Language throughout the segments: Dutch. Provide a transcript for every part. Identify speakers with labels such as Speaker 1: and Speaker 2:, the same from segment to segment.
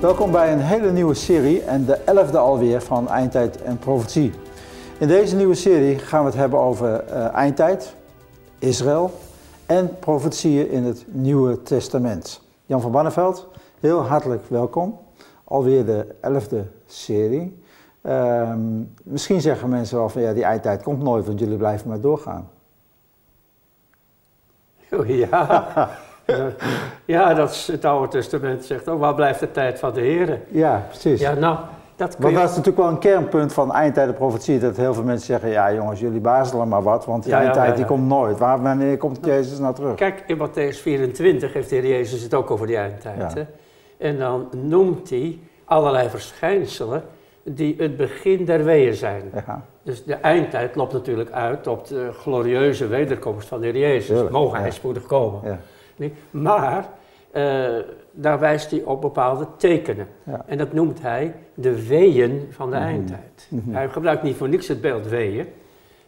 Speaker 1: Welkom bij een hele nieuwe serie en de elfde alweer van Eindtijd en Profetie. In deze nieuwe serie gaan we het hebben over uh, eindtijd, Israël en profetieën in het Nieuwe Testament. Jan van Banneveld, heel hartelijk welkom. Alweer de elfde serie. Uh, misschien zeggen mensen wel van ja, die eindtijd komt nooit, want jullie blijven maar doorgaan.
Speaker 2: Oh, ja. ja, dat is het Oude Testament zegt ook, waar blijft de tijd van de Heer?
Speaker 1: Ja, precies.
Speaker 2: Ja, nou, dat
Speaker 1: Want dat is natuurlijk wel een kernpunt van eindtijd profetie, dat heel veel mensen zeggen, ja jongens, jullie bazelen maar wat, want die
Speaker 2: Ja,
Speaker 1: eindtijd
Speaker 2: ja, ja.
Speaker 1: die komt nooit. Waar, wanneer komt Jezus nou terug?
Speaker 2: Kijk, in Matthäus 24 heeft de Heer Jezus het ook over die eindtijd. Hè? En dan noemt hij allerlei verschijnselen die het begin der weeën zijn.
Speaker 1: Ja,
Speaker 2: Dus de eindtijd loopt natuurlijk uit op de glorieuze wederkomst van de Heer Jezus. Mogen hij spoedig komen.
Speaker 1: ja,
Speaker 2: Nee, Maar eh, daar wijst hij op bepaalde tekenen.
Speaker 1: Ja.
Speaker 2: En dat noemt hij de weeën van de
Speaker 1: Mhm.
Speaker 2: eindtijd.
Speaker 1: Mhm.
Speaker 2: Hij gebruikt niet voor niks het beeld weeën.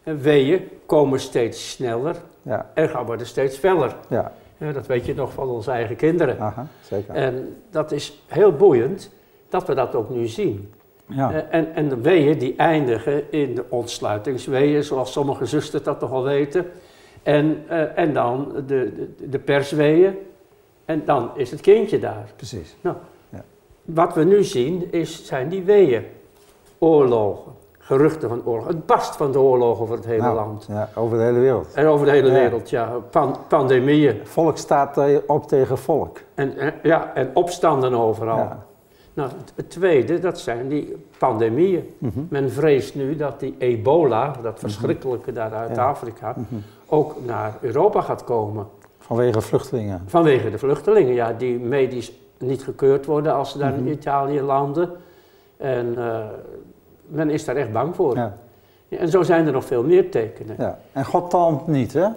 Speaker 2: En weeën komen steeds sneller
Speaker 1: ja,
Speaker 2: en gaan worden steeds feller.
Speaker 1: ja,
Speaker 2: Ja, dat weet je nog van onze eigen kinderen.
Speaker 1: aha, zeker.
Speaker 2: En dat is heel boeiend dat we dat ook nu zien.
Speaker 1: Ja,
Speaker 2: Eh, en, en de weeën die eindigen in de ontsluitingsweeën, zoals sommige zusters dat toch wel weten. En, eh, en dan de, de, de persweeën. En dan is het kindje daar.
Speaker 1: precies.
Speaker 2: Wat we nu zien is, zijn die weeën. Oorlogen, geruchten van oorlogen. Het barst van de oorlogen over het hele
Speaker 1: Nou,
Speaker 2: land.
Speaker 1: Ja, over de hele wereld.
Speaker 2: En over de hele
Speaker 1: Ja.
Speaker 2: wereld, ja. Pan- pandemieën.
Speaker 1: Volk staat eh, op tegen volk.
Speaker 2: En, en- ja, en opstanden overal.
Speaker 1: Ja.
Speaker 2: Nou, het, tweede, dat zijn die pandemieën.
Speaker 1: Mhm.
Speaker 2: Men vreest nu dat die ebola, dat verschrikkelijke daar uit
Speaker 1: Ja.
Speaker 2: Afrika,
Speaker 1: Mhm.
Speaker 2: Ook naar Europa gaat komen.
Speaker 1: Vanwege vluchtelingen.
Speaker 2: Vanwege de vluchtelingen, ja, die medisch niet gekeurd worden als ze daar
Speaker 1: Mhm.
Speaker 2: in Italië landen. En eh, men is daar echt bang voor.
Speaker 1: Ja,
Speaker 2: En zo zijn er nog veel meer tekenen.
Speaker 1: ja. En God talmt niet, hè?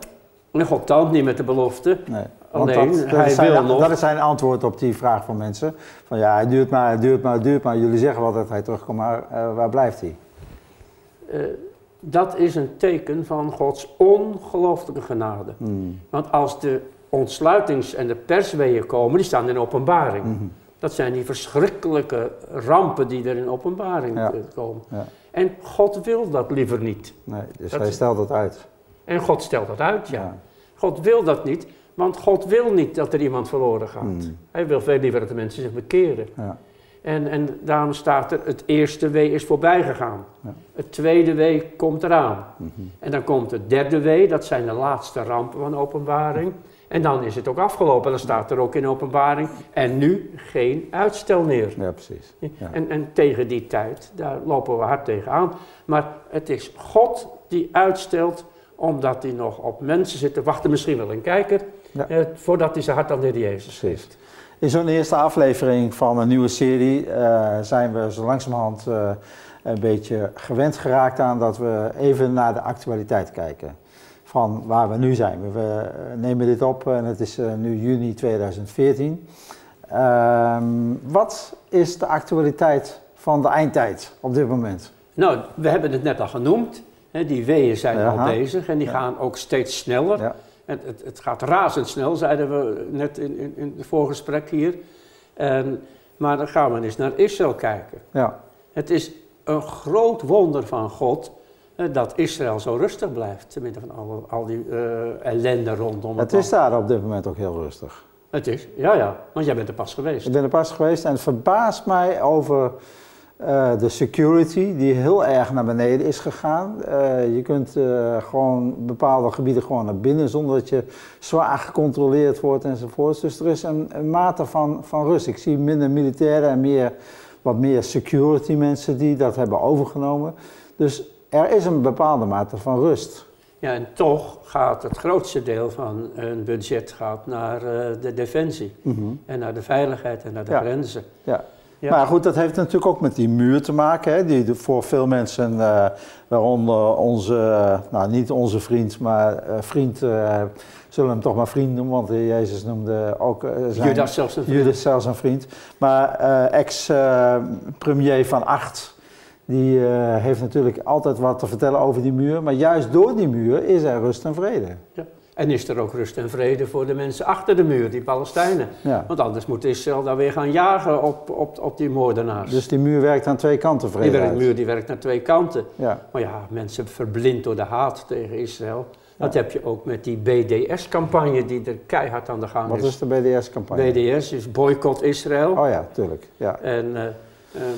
Speaker 2: En God talt niet met de belofte.
Speaker 1: Nee.
Speaker 2: Alleen,
Speaker 1: dat, dat
Speaker 2: hij
Speaker 1: is zijn,
Speaker 2: wil nog.
Speaker 1: dat is zijn antwoord op die vraag van mensen. Van ja, het duurt maar, het duurt maar, het duurt maar. Jullie zeggen wel dat hij terugkomt, maar eh, waar blijft hij?
Speaker 2: Eh, dat is een teken van Gods ongelooflijke genade.
Speaker 1: Hmm.
Speaker 2: Want als de ontsluitings- en de persweeën komen, die staan in openbaring.
Speaker 1: Mhm.
Speaker 2: Dat zijn die verschrikkelijke rampen die er in openbaring
Speaker 1: Ja.
Speaker 2: eh, komen.
Speaker 1: Ja.
Speaker 2: En God wil dat liever niet.
Speaker 1: Nee, dus
Speaker 2: Dat
Speaker 1: hij stelt het uit.
Speaker 2: En God stelt dat uit, ja.
Speaker 1: Ja.
Speaker 2: God wil dat niet, want God wil niet dat er iemand verloren gaat.
Speaker 1: Hmm.
Speaker 2: Hij wil veel liever dat de mensen zich bekeren.
Speaker 1: Ja.
Speaker 2: En, en daarom staat er, het eerste wee is voorbij gegaan.
Speaker 1: Ja.
Speaker 2: Het tweede wee komt eraan.
Speaker 1: Mhm.
Speaker 2: En dan komt het derde wee, dat zijn de laatste rampen van openbaring. En dan is het ook afgelopen. Dan staat er ook in openbaring. En nu geen uitstel meer.
Speaker 1: ja, precies. Ja.
Speaker 2: En, en tegen die tijd, daar lopen we hard tegenaan. Maar het is God die uitstelt, omdat hij nog op mensen zit te wachten. Misschien wel een kijker,
Speaker 1: Ja.
Speaker 2: eh, voordat hij zijn hart aan de Jezus geeft.
Speaker 1: In zo'n eerste aflevering van een nieuwe serie eh, zijn we zo langzamerhand eh, een beetje gewend geraakt aan dat we even naar de actualiteit kijken. Van waar we nu zijn. We nemen dit op en het is eh, nu juni 2014. Ehm, wat is de actualiteit van de eindtijd op dit moment?
Speaker 2: Nou, we hebben het net al genoemd. Hè, die weeën zijn al bezig en die
Speaker 1: Ja.
Speaker 2: gaan ook steeds sneller.
Speaker 1: Ja,
Speaker 2: Het, het, het gaat razendsnel, zeiden we net in, in, in het voorgesprek hier. En, maar dan gaan we eens naar Israël kijken.
Speaker 1: ja,
Speaker 2: Het is een groot wonder van God eh, dat Israël zo rustig blijft. Te midden van al, al die eh, ellende rondom
Speaker 1: het
Speaker 2: land.
Speaker 1: is daar op dit moment ook heel rustig.
Speaker 2: Het is, ja, ja. Want jij bent er pas geweest.
Speaker 1: Ik ben er pas geweest en het verbaast mij over eh, de security die heel erg naar beneden is gegaan. Eh, je kunt eh, gewoon bepaalde gebieden gewoon naar binnen zonder dat je zwaar gecontroleerd wordt enzovoort. Dus er is een, een mate van, van rust. Ik zie minder militairen en meer, wat meer security mensen die dat hebben overgenomen. Dus er is een bepaalde mate van rust.
Speaker 2: Ja, en toch gaat het grootste deel van hun budget gaat naar de defensie. En naar de veiligheid en naar de
Speaker 1: Ja.
Speaker 2: grenzen.
Speaker 1: Ja.
Speaker 2: Ja.
Speaker 1: Maar goed, dat heeft natuurlijk ook met die muur te maken. Hè, die voor veel mensen, eh, waaronder onze, eh, nou niet onze vriend, maar eh, vriend, zullen we hem toch maar vriend noemen, want Jezus noemde ook zijn,
Speaker 2: Judas zelfs een
Speaker 1: Judas zelfs een vriend. Maar ex-premier van Acht, die heeft natuurlijk altijd wat te vertellen over die muur. Maar juist door die muur is er rust en vrede.
Speaker 2: Ja. En is er ook rust en vrede voor de mensen achter de muur, die Palestijnen.
Speaker 1: Ja.
Speaker 2: Want anders moet Israël daar weer gaan jagen op, op, op die moordenaars.
Speaker 1: Dus die muur werkt aan twee kanten vrede
Speaker 2: die werkt, muur die werkt naar twee kanten.
Speaker 1: Ja,
Speaker 2: Maar ja, mensen verblind door de haat tegen Israël. Dat heb je ook met die BDS-campagne die er keihard aan de gang
Speaker 1: wat
Speaker 2: is.
Speaker 1: is de BDS-campagne?
Speaker 2: BDS is Boycott Israël.
Speaker 1: Oh ja, tuurlijk. Ja.
Speaker 2: En eh, eh,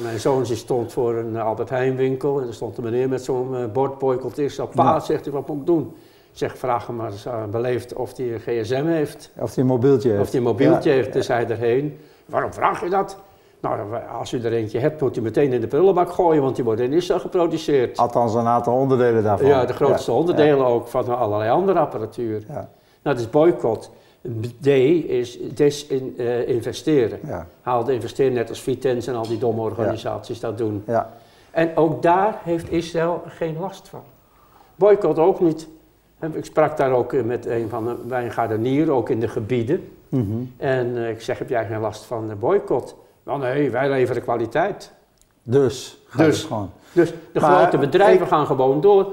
Speaker 2: mijn zoon die stond voor een Albert Heijn winkel en er stond een meneer met zo'n eh, bord Boycott Israël. Pa,
Speaker 1: Ja.
Speaker 2: zegt hij, wat moet ik doen? Zeg, vraag hem maar eens aan beleefd of hij een gsm heeft.
Speaker 1: Of die een mobieltje heeft.
Speaker 2: Of hij een mobieltje
Speaker 1: Ja.
Speaker 2: heeft, dus hij erheen. Waarom vraag je dat? Nou, als u er eentje hebt, moet u meteen in de prullenbak gooien, want die worden in Israël geproduceerd.
Speaker 1: Althans een aantal onderdelen daarvan.
Speaker 2: Ja, de grootste
Speaker 1: Ja.
Speaker 2: onderdelen ook van allerlei andere apparatuur.
Speaker 1: Ja.
Speaker 2: Nou, dat is boycott. D is desinvesteren.
Speaker 1: Ja.
Speaker 2: Haal de investeren net als Vitens en al die domme organisaties dat doen.
Speaker 1: Ja.
Speaker 2: En ook daar heeft Israël geen last van. Boycott ook niet. Ik sprak daar ook eh, met een van de wijngaardenieren, ook in de gebieden.
Speaker 1: Mhm.
Speaker 2: En eh, ik zeg, heb jij geen last van de boycott? Wel nee, wij leveren kwaliteit.
Speaker 1: Dus,
Speaker 2: Dus.
Speaker 1: gewoon.
Speaker 2: Dus de
Speaker 1: Maar
Speaker 2: grote bedrijven
Speaker 1: ik-
Speaker 2: gaan gewoon door.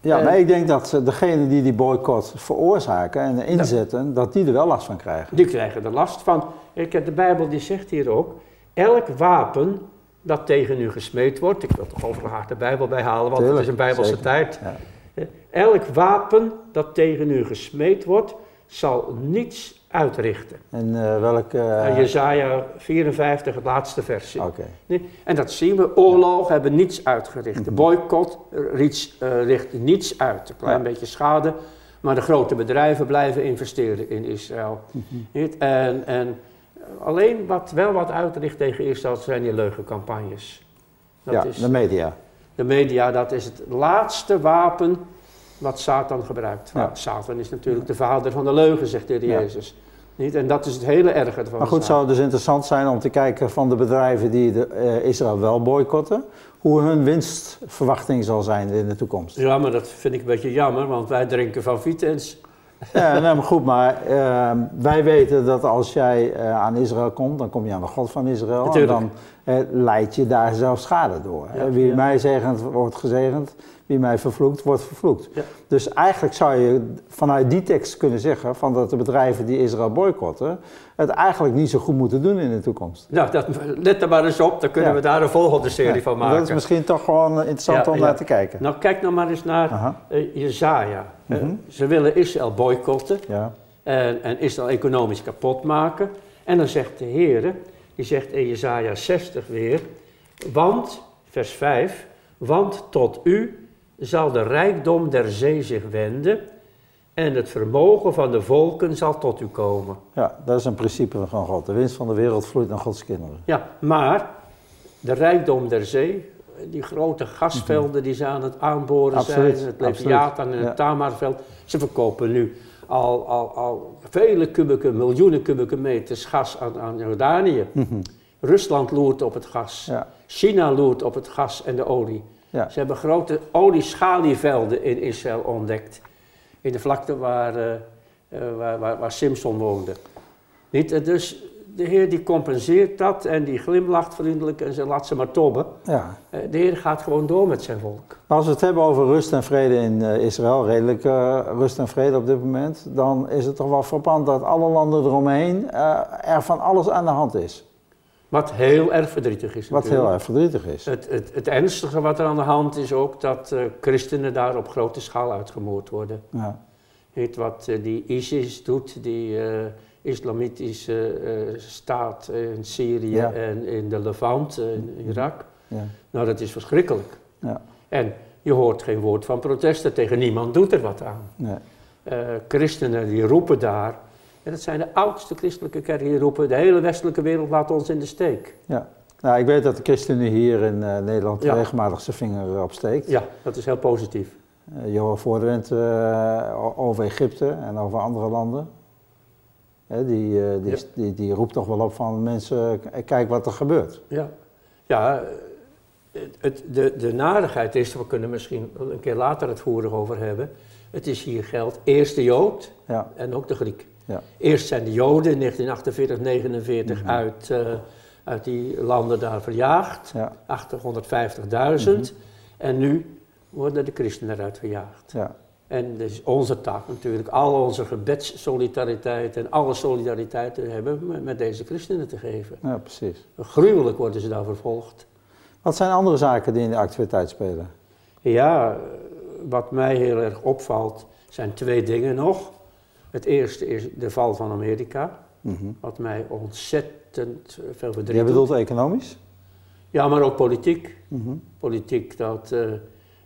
Speaker 1: Ja,
Speaker 2: Eh,
Speaker 1: maar ik denk dat degenen die die boycott veroorzaken en inzetten, dat die er wel last van krijgen.
Speaker 2: Die krijgen er last van. Ik heb de Bijbel die zegt hier ook, elk wapen dat tegen u gesmeed wordt, ik wil toch over graag de Bijbel bijhalen, want het is een Bijbelse
Speaker 1: zeker.
Speaker 2: tijd.
Speaker 1: Ja.
Speaker 2: Elk wapen dat tegen u gesmeed wordt, zal niets uitrichten.
Speaker 1: En eh welke...
Speaker 2: Uh, Jezaja 54, het laatste versje.
Speaker 1: Oké.
Speaker 2: Nee, En dat zien we, oorlogen hebben niets uitgericht. De boycott eh, richt, eh, richt niets uit. Een klein
Speaker 1: Ja.
Speaker 2: beetje schade, maar de grote bedrijven blijven investeren in Israël. Niet? En, en alleen wat wel wat uitricht tegen Israël zijn die leugencampagnes. Dat
Speaker 1: Ja,
Speaker 2: is,
Speaker 1: de media.
Speaker 2: de media, dat is het laatste wapen wat Satan gebruikt.
Speaker 1: Ja.
Speaker 2: Satan is natuurlijk de vader van de leugen, zegt de Heer
Speaker 1: Ja.
Speaker 2: Jezus. Niet? En dat is het hele erge ervan.
Speaker 1: Maar goed, zou het dus interessant zijn om te kijken van de bedrijven die de, eh, Israël wel boycotten, hoe hun winstverwachting zal zijn in de toekomst.
Speaker 2: Ja, maar dat vind ik een beetje jammer, want wij drinken van Vitens.
Speaker 1: Ja, nee, maar goed, maar eh, wij weten dat als jij eh, aan Israël komt, dan kom je aan de God van Israël.
Speaker 2: Natuurlijk.
Speaker 1: En dan leid je daar zelf schade door.
Speaker 2: Ja,
Speaker 1: Wie
Speaker 2: ja.
Speaker 1: mij zegent, wordt gezegend. Wie mij vervloekt, wordt vervloekt.
Speaker 2: Ja.
Speaker 1: Dus eigenlijk zou je vanuit die tekst kunnen zeggen van dat de bedrijven die Israël boycotten, het eigenlijk niet zo goed moeten doen in de toekomst.
Speaker 2: Nou, dat, let er maar eens op, dan kunnen we daar een volgende serie van maken.
Speaker 1: Dat is misschien toch gewoon interessant om naar te kijken.
Speaker 2: Nou, kijk nou maar eens naar eh, Jezaja. Eh,
Speaker 1: Mhm.
Speaker 2: ze willen Israël boycotten
Speaker 1: ja.
Speaker 2: en, en Israël economisch kapot maken. En dan zegt de Heer, die zegt in Jezaja 60 weer, want, vers 5, want tot u zal de rijkdom der zee zich wenden en het vermogen van de volken zal tot u komen.
Speaker 1: ja, dat is een principe van God. De winst van de wereld vloeit naar Gods kinderen.
Speaker 2: Ja, maar de rijkdom der zee, die grote gasvelden die ze aan het aanboren
Speaker 1: Absoluut,
Speaker 2: zijn, het. Leviathan en het
Speaker 1: Ja.
Speaker 2: Tamarveld, ze verkopen nu al, al, al vele kubieke, miljoenen kubieke meters gas aan, aan Jordanië.
Speaker 1: Mhm.
Speaker 2: Rusland loert op het gas,
Speaker 1: Ja,
Speaker 2: China loert op het gas en de olie.
Speaker 1: ja.
Speaker 2: Ze hebben grote olieschalievelden in Israël ontdekt, in de vlakte waar, waar, waar, waar Simpson woonde. Niet, Eh, dus de Heer die compenseert dat en die glimlacht vriendelijk en ze laat ze maar tobben.
Speaker 1: ja.
Speaker 2: Eh, De Heer gaat gewoon door met zijn volk.
Speaker 1: Maar als we het hebben over rust en vrede in eh, Israël, redelijk eh, rust en vrede op dit moment, dan is het toch wel frappant dat alle landen eromheen er van alles aan de hand is.
Speaker 2: Wat heel erg verdrietig is
Speaker 1: Wat
Speaker 2: natuurlijk.
Speaker 1: heel erg verdrietig is.
Speaker 2: Het, het, het ernstige wat er aan de hand is ook dat christenen daar op grote schaal uitgemoord worden.
Speaker 1: Ja,
Speaker 2: Weet wat die ISIS doet, die islamitische eh, staat in Syrië
Speaker 1: Ja.
Speaker 2: en in de Levant, in Irak.
Speaker 1: ja,
Speaker 2: Nou, dat is verschrikkelijk.
Speaker 1: ja.
Speaker 2: En je hoort geen woord van protesten, tegen niemand doet er wat aan.
Speaker 1: Nee.
Speaker 2: Eh, christenen die roepen daar, en dat zijn de oudste christelijke kerken die roepen, de hele westelijke wereld laat ons in de steek.
Speaker 1: Ja. Nou, ik weet dat de ChristenUnie hier in eh, Nederland
Speaker 2: Ja.
Speaker 1: regelmatig zijn vinger opsteekt.
Speaker 2: Ja, dat is heel positief.
Speaker 1: Uh, Johan Voordewind eh, o- over Egypte en over andere landen. Hè, die, eh, die,
Speaker 2: Ja.
Speaker 1: die, die roept toch wel op van mensen, kijk wat er gebeurt.
Speaker 2: Ja, ja het, de, de narigheid is, we kunnen misschien een keer later het voerig over hebben. Het is hier geld eerst de Jood
Speaker 1: Ja,
Speaker 2: en ook de Griek.
Speaker 1: ja,
Speaker 2: Eerst zijn de Joden in 1948, 49
Speaker 1: Mhm.
Speaker 2: uit, eh, uit die landen daar verjaagd,
Speaker 1: ja,
Speaker 2: 850.000. En nu worden de christenen eruit verjaagd.
Speaker 1: ja.
Speaker 2: En het is onze taak natuurlijk, al onze gebedssolidariteit en alle solidariteit te hebben met, deze christenen te geven.
Speaker 1: Ja, precies.
Speaker 2: Gruwelijk worden ze daar vervolgd.
Speaker 1: Wat zijn andere zaken die in de actualiteit spelen?
Speaker 2: Ja, wat mij heel erg opvalt zijn twee dingen nog. Het eerste is de val van Amerika,
Speaker 1: Mhm.
Speaker 2: wat mij ontzettend veel verdriet
Speaker 1: Jij
Speaker 2: doet.
Speaker 1: bedoelt economisch?
Speaker 2: Ja, maar ook politiek.
Speaker 1: Mhm.
Speaker 2: Politiek dat eh,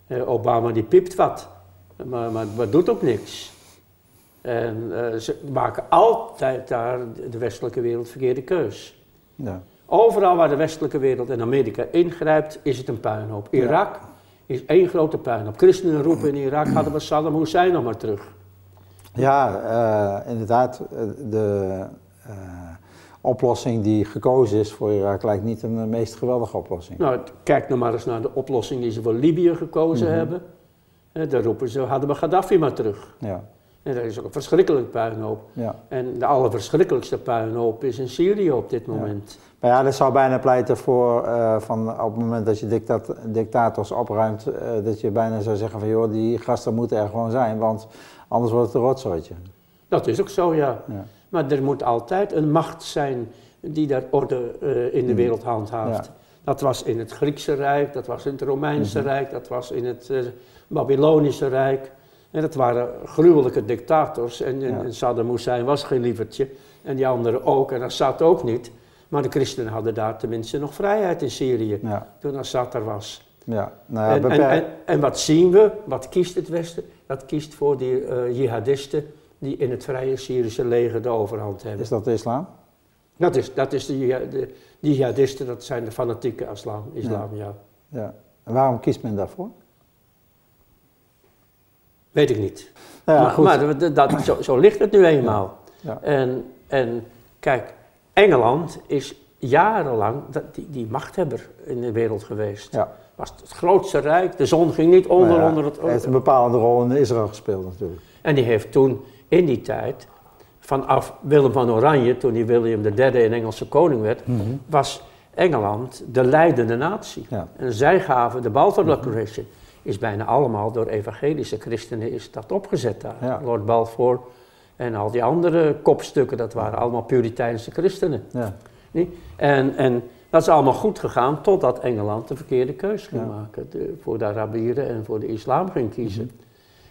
Speaker 2: eh, Obama die piept wat, maar, maar, maar doet ook niks. En eh, ze maken altijd daar de westelijke wereld verkeerde keus.
Speaker 1: Ja.
Speaker 2: Overal waar de westelijke wereld en Amerika ingrijpt, is het een puinhoop. Irak is één grote puinhoop. Christenen roepen in Irak, hadden we Saddam Hussein nog maar terug.
Speaker 1: Ja, eh, inderdaad. eh, De oplossing die gekozen is voor Irak lijkt niet een meest geweldige oplossing.
Speaker 2: Nou, kijk nou maar eens naar de oplossing die ze voor Libië gekozen
Speaker 1: Mhm.
Speaker 2: hebben. Daar roepen ze, hadden we Gaddafi maar terug.
Speaker 1: Ja,
Speaker 2: En dat is ook een verschrikkelijk puinhoop.
Speaker 1: ja.
Speaker 2: En de allerverschrikkelijkste puinhoop is in Syrië op dit moment.
Speaker 1: Maar ja, dat zou bijna pleiten voor eh, van op het moment dat je dictat dictators opruimt, eh, dat je bijna zou zeggen van joh, die gasten moeten er gewoon zijn, want anders wordt het een rotzooitje.
Speaker 2: Dat is ook zo, ja.
Speaker 1: Ja.
Speaker 2: Maar er moet altijd een macht zijn die daar orde eh, in de
Speaker 1: Mhm.
Speaker 2: wereld handhaaft.
Speaker 1: Ja.
Speaker 2: Dat was in het Griekse Rijk, dat was in het Romeinse
Speaker 1: Mhm.
Speaker 2: Rijk, dat was in het Babylonische Rijk. En dat waren gruwelijke dictators. En, en-
Speaker 1: Ja.
Speaker 2: en Saddam Hussein was geen lievertje. En die anderen ook. En Assad ook niet. Maar de christenen hadden daar tenminste nog vrijheid in Syrië.
Speaker 1: Ja,
Speaker 2: Toen Assad er was.
Speaker 1: ja. Nou ja,
Speaker 2: en, en,
Speaker 1: beperk-
Speaker 2: en, en wat zien we? Wat kiest het Westen? Dat kiest voor die eh, jihadisten die in het vrije Syrische leger de overhand hebben.
Speaker 1: is dat de islam?
Speaker 2: Dat is, dat is de, de, die jihadisten, dat zijn de fanatieke islam, islam ja.
Speaker 1: Ja. En waarom kiest men daarvoor?
Speaker 2: Weet ik niet.
Speaker 1: Ja,
Speaker 2: maar
Speaker 1: goed.
Speaker 2: maar dat, zo, zo ligt het nu eenmaal.
Speaker 1: Ja.
Speaker 2: En, en kijk, Engeland is jarenlang die, die machthebber in de wereld geweest.
Speaker 1: Ja.
Speaker 2: Was het grootste rijk, de zon ging niet onder,
Speaker 1: Nou ja,
Speaker 2: onder het...
Speaker 1: Hij heeft een bepaalde rol in Israël gespeeld natuurlijk.
Speaker 2: En die heeft toen in die tijd, vanaf Willem van Oranje, toen hij William III een Engelse koning werd, was Engeland de leidende natie.
Speaker 1: Ja.
Speaker 2: En zij gaven de Balfour Declaration, is bijna allemaal door evangelische christenen is dat opgezet daar.
Speaker 1: Ja.
Speaker 2: Lord Balfour en al die andere kopstukken, dat waren allemaal Puriteinse christenen.
Speaker 1: Ja.
Speaker 2: niet? En, en dat is allemaal goed gegaan totdat Engeland de verkeerde keus ging
Speaker 1: Ja.
Speaker 2: maken. De- voor de Arabieren en voor de islam ging kiezen.
Speaker 1: Mhm.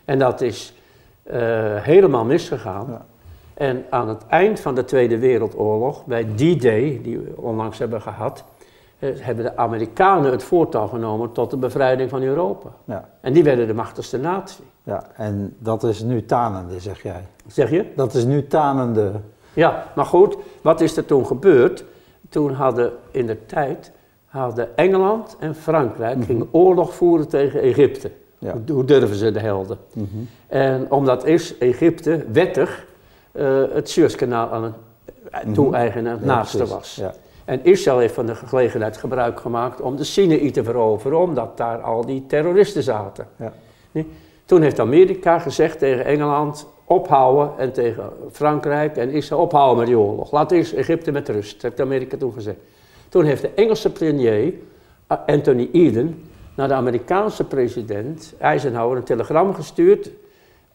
Speaker 2: En dat is eh, helemaal misgegaan.
Speaker 1: Ja.
Speaker 2: En aan het eind van de Tweede Wereldoorlog, bij D-Day, die we onlangs hebben gehad, eh, hebben de Amerikanen het voortouw genomen tot de bevrijding van Europa.
Speaker 1: Ja.
Speaker 2: En die werden de machtigste natie.
Speaker 1: ja, en dat is nu tanende, zeg jij.
Speaker 2: Zeg je?
Speaker 1: Dat is nu tanende.
Speaker 2: Ja, maar goed, wat is er toen gebeurd? Toen hadden in de tijd hadden Engeland en Frankrijk gingen oorlog voeren tegen Egypte.
Speaker 1: Ja.
Speaker 2: Hoe, durven ze de helden?
Speaker 1: Mhm.
Speaker 2: En omdat is Egypte wettig eh, het Suezkanaal aan het
Speaker 1: Mhm.
Speaker 2: toe-eigenen het
Speaker 1: Ja,
Speaker 2: naaste was.
Speaker 1: Ja.
Speaker 2: En Israël heeft van de gelegenheid gebruik gemaakt om de Sinaï te veroveren, omdat daar al die terroristen zaten.
Speaker 1: Ja.
Speaker 2: Nee? Toen heeft Amerika gezegd tegen Engeland, ophouden en tegen Frankrijk en Israël, ophouden met die oorlog. Laat Egypte met rust, dat heeft Amerika toen gezegd. Toen heeft de Engelse premier, uh, Anthony Eden, naar de Amerikaanse president Eisenhower een telegram gestuurd,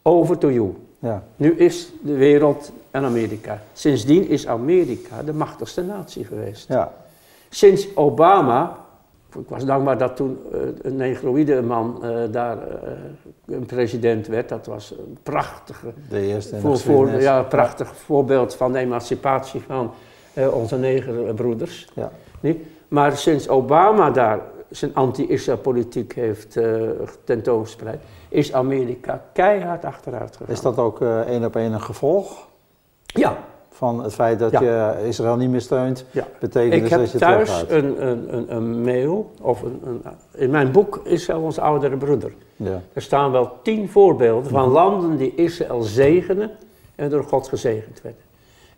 Speaker 2: over to you.
Speaker 1: Ja.
Speaker 2: Nu is de wereld en Amerika. Sindsdien is Amerika de machtigste natie geweest.
Speaker 1: Ja.
Speaker 2: Sinds Obama, ik was dankbaar dat toen eh, een negroïde man eh, daar eh, een president werd, dat was een prachtige,
Speaker 1: De eerste
Speaker 2: voor, ja, prachtig voorbeeld van de emancipatie van onze negerbroeders.
Speaker 1: Ja.
Speaker 2: Maar sinds Obama daar zijn anti-Israël politiek heeft eh, tentoongespreid, is Amerika keihard achteruit gegaan.
Speaker 1: Is dat ook eh, één op één een gevolg
Speaker 2: Ja,
Speaker 1: van het feit dat
Speaker 2: Ja.
Speaker 1: je Israël niet meer steunt?
Speaker 2: ja.
Speaker 1: Betekent
Speaker 2: Ik
Speaker 1: dus dat je
Speaker 2: thuis een, een, een, een mail, of een, een, in mijn boek Israël ons oudere broeder.
Speaker 1: Ja.
Speaker 2: Er staan wel tien voorbeelden van landen die Israël zegenen en door God gezegend werden.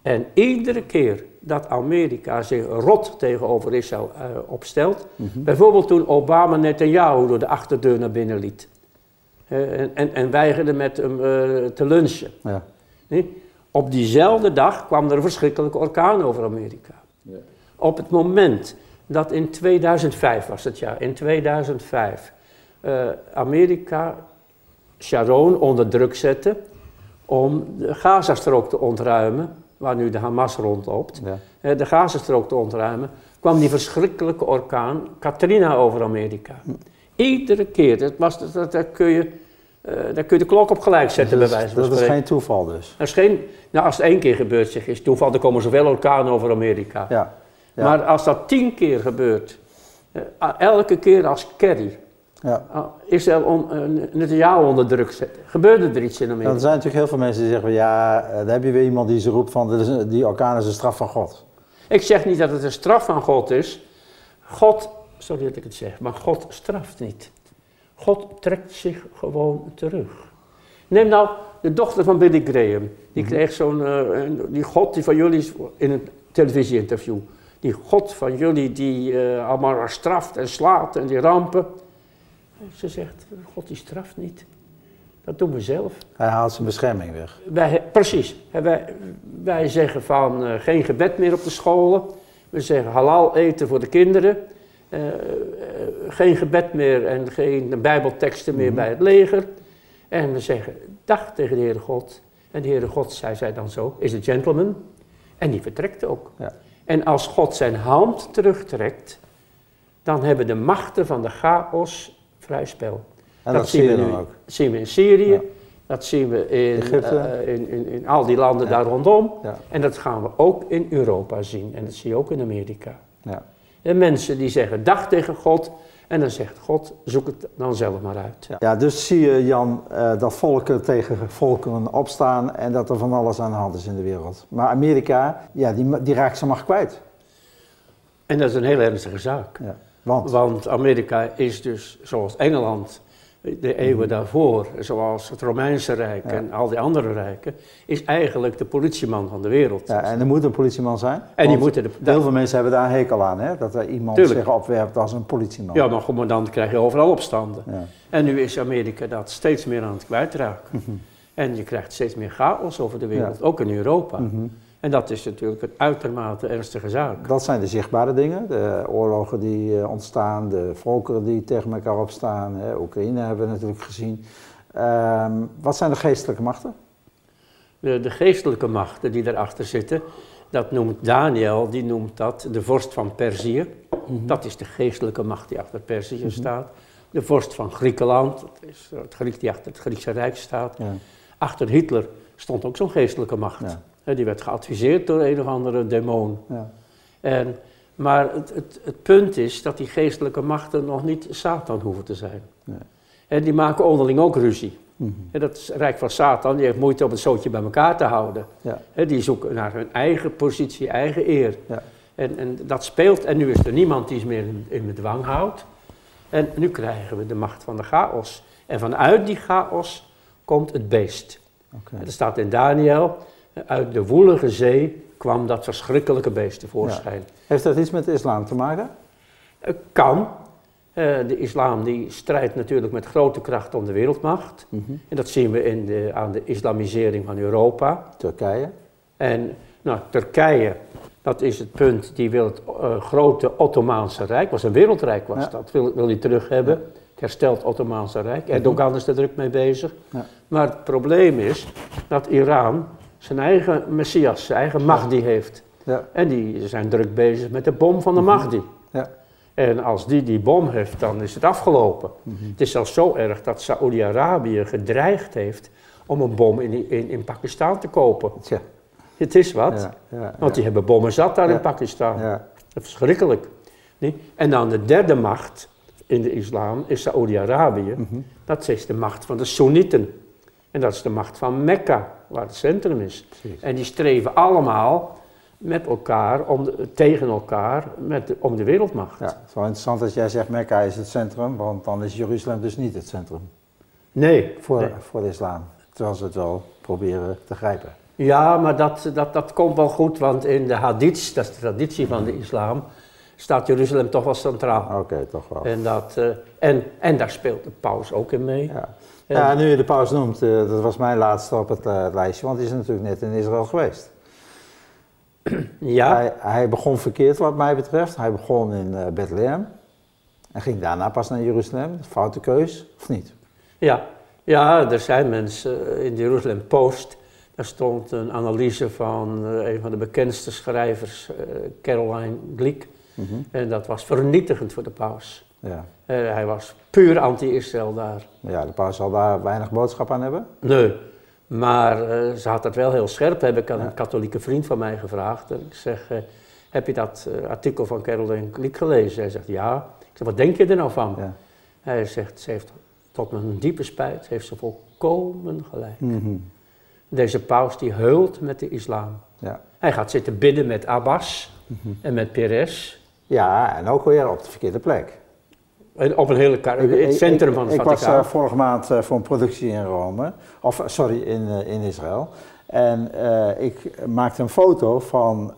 Speaker 2: En iedere keer dat Amerika zich rot tegenover Israël eh, opstelt, bijvoorbeeld toen Obama Netanyahu door de achterdeur naar binnen liet en, en, en weigerde met hem eh, te lunchen.
Speaker 1: Ja.
Speaker 2: Nee? Op diezelfde dag kwam er een verschrikkelijke orkaan over Amerika.
Speaker 3: Ja.
Speaker 2: Op het moment dat in 2005 was het jaar, in 2005, eh, Amerika Sharon onder druk zette om de Gazastrook te ontruimen, waar nu de Hamas rondloopt.
Speaker 1: Ja.
Speaker 2: eh, De Gazastrook te ontruimen, kwam die verschrikkelijke orkaan Katrina over Amerika. Iedere keer, dat was, dat, daar, kun je, eh, daar kun je de klok op gelijk zetten, bij
Speaker 1: dat
Speaker 2: wijze van
Speaker 1: dat is geen toeval dus.
Speaker 2: Dat is geen, nou, als het één keer gebeurt, zeg is toeval, dan komen zoveel orkanen over Amerika.
Speaker 1: Ja. Ja.
Speaker 2: Maar als dat tien keer gebeurt, eh, elke keer als Kerry,
Speaker 1: Ja.
Speaker 2: Israël on, uh, Netanyahu onder druk zetten, gebeurde er iets in
Speaker 1: Ja,
Speaker 2: Amerika.
Speaker 1: er zijn natuurlijk heel veel mensen die zeggen, ja, eh, dan heb je weer iemand die ze roept van, die orkaan is een straf van God.
Speaker 2: Ik zeg niet dat het een straf van God is. God, sorry dat ik het zeg, maar God straft niet. God trekt zich gewoon terug. Neem nou de dochter van Billy Graham. Die kreeg zo'n, eh, die God die van jullie, in een televisieinterview. Die God van jullie die eh, allemaal straft en slaat en die rampen. Ze zegt, God die straft niet. Dat doen we zelf.
Speaker 1: Hij haalt zijn bescherming weg.
Speaker 2: Wij, precies. Wij, wij zeggen van eh, geen gebed meer op de scholen. We zeggen halal eten voor de kinderen. Eh, eh, geen gebed meer en geen bijbelteksten meer bij het leger. En we zeggen dag tegen de Heere God. En de Heere God, zei zij dan zo, is een gentleman. En die vertrekt ook.
Speaker 1: Ja.
Speaker 2: En als God zijn hand terugtrekt, dan hebben de machten van de chaos vrij.
Speaker 1: En
Speaker 2: Dat
Speaker 1: dat,
Speaker 2: zien we nu.
Speaker 1: ook.
Speaker 2: Dat zien we in Syrië,
Speaker 1: Ja.
Speaker 2: dat zien we in, eh, in, in, in al die landen daar rondom.
Speaker 1: Ja.
Speaker 2: En dat gaan we ook in Europa zien en dat zie je ook in Amerika.
Speaker 1: Ja.
Speaker 2: En mensen die zeggen dag tegen God en dan zegt God, zoek het dan zelf maar uit.
Speaker 1: Ja. dus zie je Jan eh, dat volken tegen volken opstaan en dat er van alles aan de hand is in de wereld. Maar Amerika, ja, die, die raakt zijn macht kwijt.
Speaker 2: En dat is een heel ernstige zaak.
Speaker 1: Ja. Want,
Speaker 2: Want Amerika is dus, zoals Engeland, de eeuwen daarvoor, zoals het Romeinse Rijk
Speaker 1: Mhm. Ja.
Speaker 2: en al die andere rijken, is eigenlijk de politieman van de wereld.
Speaker 1: ja, en er moet een politieman zijn.
Speaker 2: En die moeten de,
Speaker 1: Heel veel mensen hebben daar een hekel aan, hè? dat er iemand
Speaker 2: Tuurlijk.
Speaker 1: zich opwerpt als een politieman.
Speaker 2: Ja, maar goed, maar dan krijg je overal opstanden.
Speaker 1: Ja.
Speaker 2: En nu is Amerika dat steeds meer aan het kwijtraken. En je krijgt steeds meer chaos over de wereld, ook in Europa.
Speaker 1: Mhm.
Speaker 2: En dat is natuurlijk een uitermate ernstige zaak.
Speaker 1: Dat zijn de zichtbare dingen, de oorlogen die eh, ontstaan, de volkeren die tegen elkaar opstaan. Hè. Oekraïne hebben we natuurlijk gezien. Ehm, wat zijn de geestelijke machten?
Speaker 2: De, de geestelijke machten die daarachter zitten, dat noemt Daniel, die noemt dat de vorst van Perzië. Dat is de geestelijke macht die achter Perzië staat. De vorst van Griekenland, dat is het Griek die achter het Griekse Rijk staat.
Speaker 1: Ja.
Speaker 2: Achter Hitler stond ook zo'n geestelijke macht.
Speaker 1: Ja.
Speaker 2: Hè, Die werd geadviseerd door een of andere demon.
Speaker 1: Ja.
Speaker 2: En, maar het, het, het punt is dat die geestelijke machten nog niet Satan hoeven te zijn.
Speaker 1: Nee.
Speaker 2: En die maken onderling ook ruzie.
Speaker 1: Mhm.
Speaker 2: En dat is Rijk van Satan, die heeft moeite om het zootje bij elkaar te houden.
Speaker 1: Ja.
Speaker 2: Hè, die zoeken naar hun eigen positie, eigen eer.
Speaker 1: Ja.
Speaker 2: En, en dat speelt, en nu is er niemand die ze meer in, in bedwang houdt. En nu krijgen we de macht van de chaos. En vanuit die chaos komt het beest. En er staat in Daniel, uit de woelige zee kwam dat verschrikkelijke beest tevoorschijn.
Speaker 1: Heeft dat iets met de islam te maken?
Speaker 2: Het kan. Eh, de islam die strijdt natuurlijk met grote kracht om de wereldmacht.
Speaker 1: Mhm.
Speaker 2: En dat zien we in de, aan de islamisering van Europa.
Speaker 1: Turkije?
Speaker 2: En nou, Turkije, dat is het punt, die wil het eh, grote Ottomaanse Rijk, was een wereldrijk was
Speaker 1: Ja.
Speaker 2: dat, wil, wil hij terug hebben. Het hersteld Ottomaanse Rijk. Erdogan is er druk mee bezig.
Speaker 1: Ja.
Speaker 2: Maar het probleem is dat Iran zijn eigen Messias, zijn eigen Mahdi heeft.
Speaker 1: Ja.
Speaker 2: En die zijn druk bezig met de bom van de Mahdi.
Speaker 1: Ja.
Speaker 2: En als die die bom heeft, dan is het afgelopen. Het is zelfs zo erg dat Saoedi-Arabië gedreigd heeft om een bom in, in, in Pakistan te kopen.
Speaker 1: Tja.
Speaker 2: Het is wat.
Speaker 1: Ja.
Speaker 2: Want die hebben bommen zat daar in Pakistan.
Speaker 1: Ja.
Speaker 2: Verschrikkelijk. Nee? En dan de derde macht in de islam is Saoedi-Arabië.
Speaker 1: Mhm.
Speaker 2: Dat is de macht van de Soenieten. En dat is de macht van Mekka, waar het centrum is.
Speaker 1: Precies.
Speaker 2: En die streven allemaal met elkaar, om de- tegen elkaar, met de- om de wereldmacht.
Speaker 1: Ja, het is wel interessant dat jij zegt Mekka is het centrum, want dan is Jeruzalem dus niet het centrum
Speaker 2: Nee,
Speaker 1: voor,
Speaker 2: nee.
Speaker 1: voor de islam. Terwijl ze het wel proberen te grijpen.
Speaker 2: Ja, maar dat, dat, dat komt wel goed, want in de hadiths, dat is de traditie van de islam, staat Jeruzalem toch wel centraal.
Speaker 1: Oké, toch wel.
Speaker 2: En, dat, eh, en, en daar speelt de paus ook in mee.
Speaker 1: Ja. Ja, nu je de paus noemt, eh, dat was mijn laatste op het eh, lijstje, want hij is natuurlijk net in Israël geweest.
Speaker 2: Ja,
Speaker 1: Hij, hij begon verkeerd wat mij betreft. Hij begon in eh, Bethlehem en ging daarna pas naar Jeruzalem. Foute keus, of niet?
Speaker 2: ja. Ja, er zijn mensen in de Jerusalem Post. Daar stond een analyse van een van de bekendste schrijvers, Caroline Glick.
Speaker 1: Mhm.
Speaker 2: En dat was vernietigend voor de paus.
Speaker 1: Ja.
Speaker 2: Eh, hij was puur anti-Israël daar.
Speaker 1: Ja, de paus zal daar weinig boodschap aan hebben.
Speaker 2: Nee, maar eh, ze had het wel heel scherp, heb ik aan
Speaker 1: Ja.
Speaker 2: een katholieke vriend van mij gevraagd. En ik zeg, eh, heb je dat artikel van Caroline Glick gelezen? Hij zegt, ja. Ik zeg, wat denk je er nou van?
Speaker 1: Ja.
Speaker 2: Hij zegt, ze heeft tot mijn diepe spijt, heeft ze volkomen gelijk.
Speaker 1: Mhm.
Speaker 2: Deze paus die heult met de islam.
Speaker 1: ja.
Speaker 2: Hij gaat zitten bidden met Abbas
Speaker 1: Mhm.
Speaker 2: en met Perez.
Speaker 1: ja, en ook weer op de verkeerde plek.
Speaker 2: Op een hele in het centrum van het
Speaker 1: ik, ik was
Speaker 2: Vaticaan.
Speaker 1: eh, vorige maand eh, voor een productie in Rome, of eh, sorry, in, in Israël. En ik maakte een foto van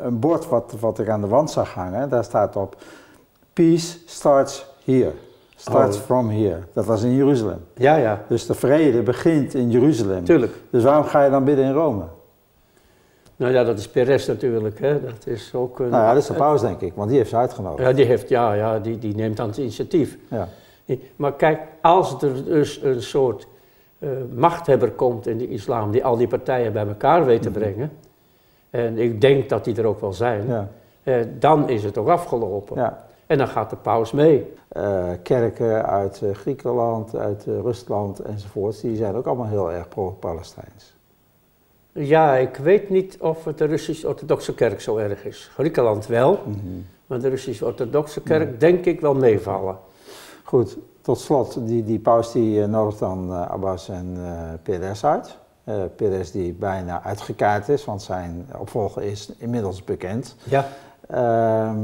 Speaker 1: een bord wat, wat ik aan de wand zag hangen. Daar staat op: Peace starts here. Starts
Speaker 2: Oh.
Speaker 1: from here. Dat was in Jeruzalem.
Speaker 2: Ja, ja,
Speaker 1: Dus de vrede begint in Jeruzalem.
Speaker 2: tuurlijk.
Speaker 1: Dus waarom ga je dan bidden in Rome?
Speaker 2: Nou ja, dat is Perez natuurlijk. Hè. Dat is ook een,
Speaker 1: Nou ja, dat is de paus, denk ik, want die heeft ze uitgenodigd.
Speaker 2: Ja, die, heeft, ja, ja die, die neemt dan het initiatief.
Speaker 1: Ja.
Speaker 2: Maar kijk, als er dus een soort eh, machthebber komt in de islam die al die partijen bij elkaar weet te
Speaker 1: Mhm.
Speaker 2: brengen, en ik denk dat die er ook wel zijn,
Speaker 1: Ja.
Speaker 2: eh, dan is het ook afgelopen.
Speaker 1: Ja.
Speaker 2: En dan gaat de paus mee.
Speaker 1: Eh, kerken uit Griekenland, uit Rusland enzovoorts, die zijn ook allemaal heel erg pro-Palestijns.
Speaker 2: Ja, ik weet niet of het de Russisch-Orthodoxe kerk zo erg is. Griekenland wel,
Speaker 1: Mhm.
Speaker 2: maar de Russisch-Orthodoxe kerk denk ik wel meevallen.
Speaker 1: Goed, tot slot, die, die paus die eh, nodigt dan eh, Abbas en Perez uit. Perez die bijna uitgekaart is, want zijn opvolger is inmiddels bekend.
Speaker 2: Ja,
Speaker 1: Ehm,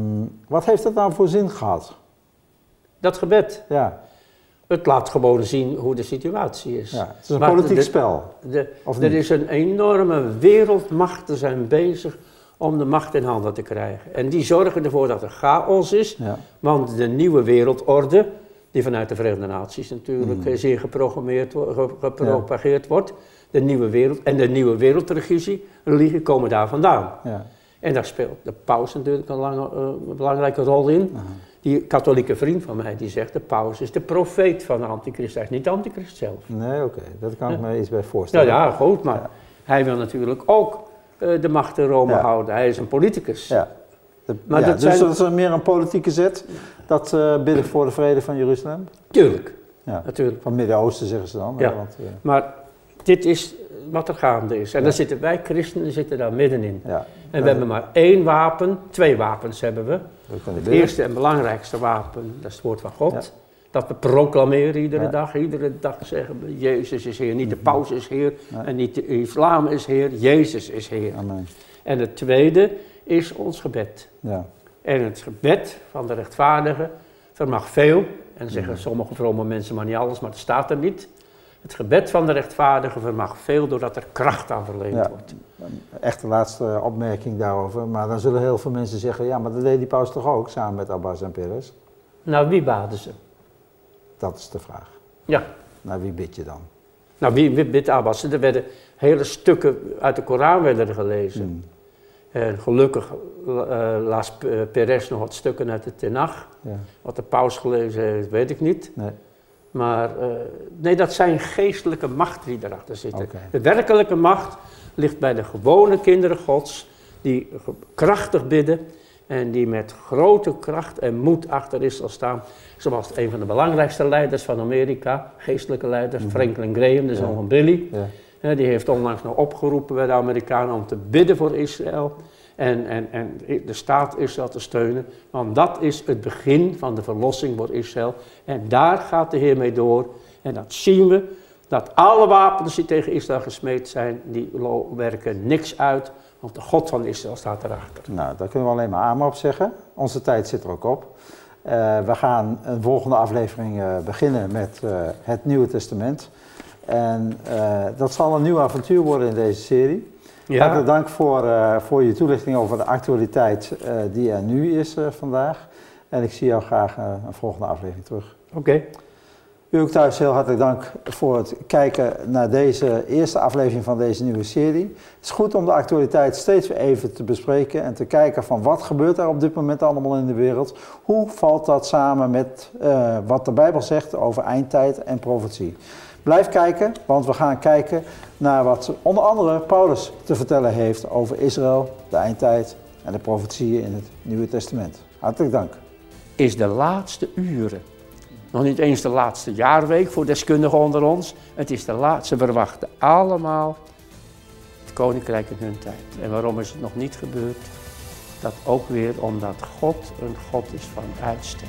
Speaker 1: wat heeft dat nou voor zin gehad?
Speaker 2: dat gebed,
Speaker 1: Ja,
Speaker 2: het laat gewoon zien hoe de situatie is.
Speaker 1: ja. het is een
Speaker 2: Maar
Speaker 1: politiek
Speaker 2: de-
Speaker 1: spel.
Speaker 2: De, er is een enorme wereldmachten zijn bezig om de macht in handen te krijgen. En die zorgen ervoor dat er chaos is,
Speaker 1: Ja.
Speaker 2: want de nieuwe wereldorde, die vanuit de Verenigde Naties natuurlijk
Speaker 1: Mm.
Speaker 2: eh, zeer geprogrammeerd, gepropageerd wordt, de nieuwe wereld en de nieuwe wereldreligie religie komen daar vandaan.
Speaker 1: Ja.
Speaker 2: En daar speelt de paus natuurlijk een, lange, eh, een belangrijke rol in.
Speaker 1: Aha.
Speaker 2: Die katholieke vriend van mij die zegt, de paus is de profeet van de antichrist, hij is niet de antichrist zelf.
Speaker 1: Nee, oké, dat kan ik
Speaker 2: Ja.
Speaker 1: me iets bij
Speaker 2: Nou
Speaker 1: voorstellen.
Speaker 2: ja, goed, maar
Speaker 1: Ja.
Speaker 2: hij wil natuurlijk ook eh, de macht in Rome
Speaker 1: Ja.
Speaker 2: houden. Hij is een politicus.
Speaker 1: Ja. De-
Speaker 2: Maar
Speaker 1: ja,
Speaker 2: dat
Speaker 1: dus
Speaker 2: zijn-
Speaker 1: dat is meer een politieke zet, dat eh bidden voor de vrede van Jeruzalem.
Speaker 2: Tuurlijk,
Speaker 1: Ja.
Speaker 2: natuurlijk.
Speaker 1: Van het Midden-Oosten zeggen ze dan.
Speaker 2: Ja.
Speaker 1: Want, eh,
Speaker 2: Maar dit is wat er gaande is. En
Speaker 1: Ja.
Speaker 2: dan zitten wij christenen zitten daar middenin.
Speaker 1: ja.
Speaker 2: En we hebben maar één wapen, twee wapens hebben we. Het eerste en belangrijkste wapen, dat is het woord van God. Dat we proclameren iedere
Speaker 1: Ja.
Speaker 2: dag. Iedere dag zeggen we, Jezus is Heer. Niet de
Speaker 1: Mhm.
Speaker 2: paus is Heer
Speaker 1: Nee.
Speaker 2: en niet de islam is Heer. Jezus is Heer.
Speaker 1: Amen.
Speaker 2: En het tweede is ons gebed.
Speaker 1: Ja.
Speaker 2: En het gebed van de rechtvaardige vermag veel. En zeggen
Speaker 1: Mhm.
Speaker 2: sommige vrome mensen maar niet alles, maar het staat er niet. Het gebed van de rechtvaardige vermag veel doordat er kracht aan verleend
Speaker 1: Ja.
Speaker 2: wordt.
Speaker 1: Echt de laatste opmerking daarover. Maar dan zullen heel veel mensen zeggen, ja, maar dat deed die paus toch ook, samen met Abbas en Perez?
Speaker 2: Nou, wie baden ze?
Speaker 1: Dat is de vraag.
Speaker 2: Ja.
Speaker 1: Naar wie bid je dan?
Speaker 2: Nou, wie, wie bidt Abbas? Er werden hele stukken uit de Koran werden er gelezen.
Speaker 1: Hmm.
Speaker 2: En gelukkig eh, las Perez nog wat stukken uit de Tenach.
Speaker 1: Ja.
Speaker 2: Wat de paus gelezen heeft, weet ik niet.
Speaker 1: Nee.
Speaker 2: Maar eh, nee, dat zijn geestelijke machten die erachter zitten. De werkelijke macht ligt bij de gewone kinderen Gods, die krachtig bidden en die met grote kracht en moed achter Israël staan. Zoals een van de belangrijkste leiders van Amerika, geestelijke leiders,
Speaker 1: Mhm.
Speaker 2: Franklin Graham, de zoon van Billy.
Speaker 1: Ja.
Speaker 2: Die heeft onlangs nog opgeroepen bij de Amerikanen om te bidden voor Israël en, en, en de staat Israël te steunen. Want dat is het begin van de verlossing voor Israël. En daar gaat de Heer mee door. En dat zien we, dat alle wapens die tegen Israël gesmeed zijn, die werken niks uit. Want de God van Israël staat erachter.
Speaker 1: Nou, daar kunnen we alleen maar amen op zeggen. Onze tijd zit er ook op. Eh, we gaan een volgende aflevering eh, beginnen met eh, het Nieuwe Testament. En dat zal een nieuw avontuur worden in deze serie. Hartelijk dank voor, eh, voor je toelichting over de actualiteit eh, die er nu is eh, vandaag. En ik zie jou graag een volgende aflevering terug.
Speaker 2: Oké.
Speaker 1: U ook thuis heel hartelijk dank voor het kijken naar deze eerste aflevering van deze nieuwe serie. Het is goed om de actualiteit steeds weer even te bespreken en te kijken van wat gebeurt er op dit moment allemaal in de wereld. Hoe valt dat samen met wat de Bijbel zegt over eindtijd en profetie. Blijf kijken, want we gaan kijken naar wat onder andere Paulus te vertellen heeft over Israël, de eindtijd en de profetieën in het Nieuwe Testament. Hartelijk dank.
Speaker 2: Is de laatste uren. Nog niet eens de laatste jaarweek voor deskundigen onder ons. Het is de laatste. Verwachten allemaal het koninkrijk in hun tijd. En waarom is het nog niet gebeurd? Dat ook weer omdat God een God is van uitstel.